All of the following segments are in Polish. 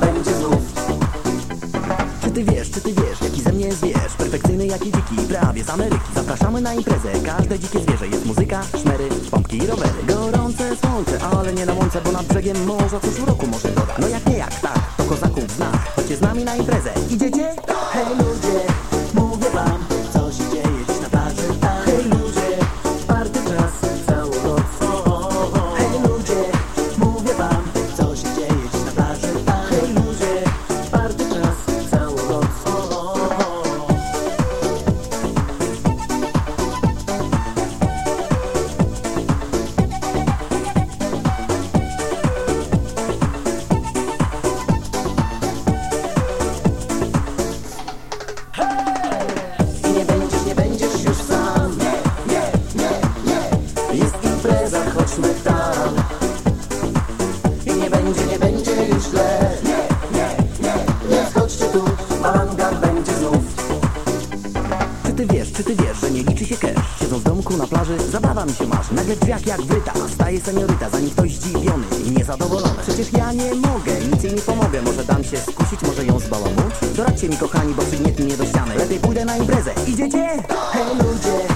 będzie znów. Czy ty wiesz, czy ty wiesz, jaki ze mnie zwierz? Perfekcyjny jak i dziki, prawie z Ameryki. Zapraszamy na imprezę, każde dzikie zwierzę. Jest muzyka, szmery, pompki i rowery. Gorące słońce, ale nie na łące Bo nad brzegiem morza cóż w roku może doda No jak nie jak tak, to kozaków ty wiesz, czy ty wiesz, że nie liczy się cash? Siedząc w domku na plaży, zabawa mi się marzy. Nagle w drzwiach jak wryta, staje senioryta Zanim ktoś zdziwiony i niezadowolony. Przecież ja nie mogę, nic jej nie pomogę. Może dam się skusić, może ją zbałamuć Doradźcie mi kochani, bo przygnietnie mnie do ściany. Lepiej pójdę na imprezę, idziecie? Hej ludzie,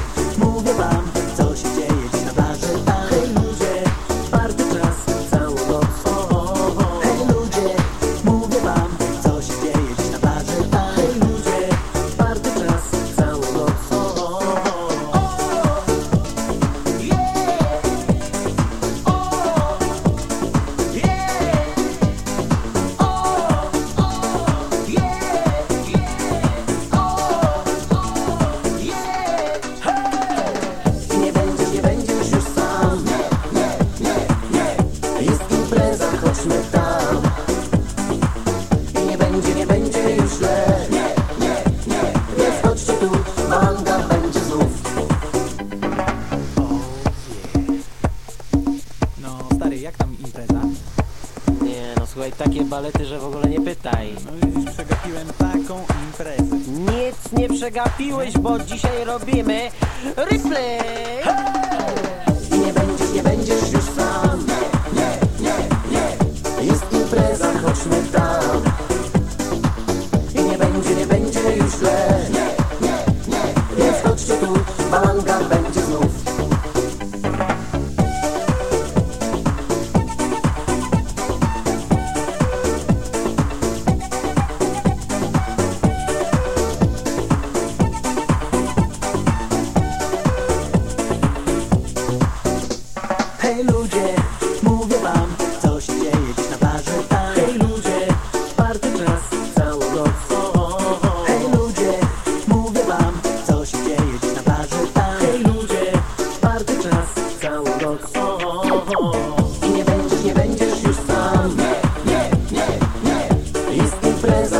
Jak tam impreza? Nie, no słuchaj, takie balety, że w ogóle nie pytaj. No widzisz, przegapiłem taką imprezę. Nic nie przegapiłeś, bo dzisiaj robimy replay! Nie będziesz, nie będziesz już sam. empresa.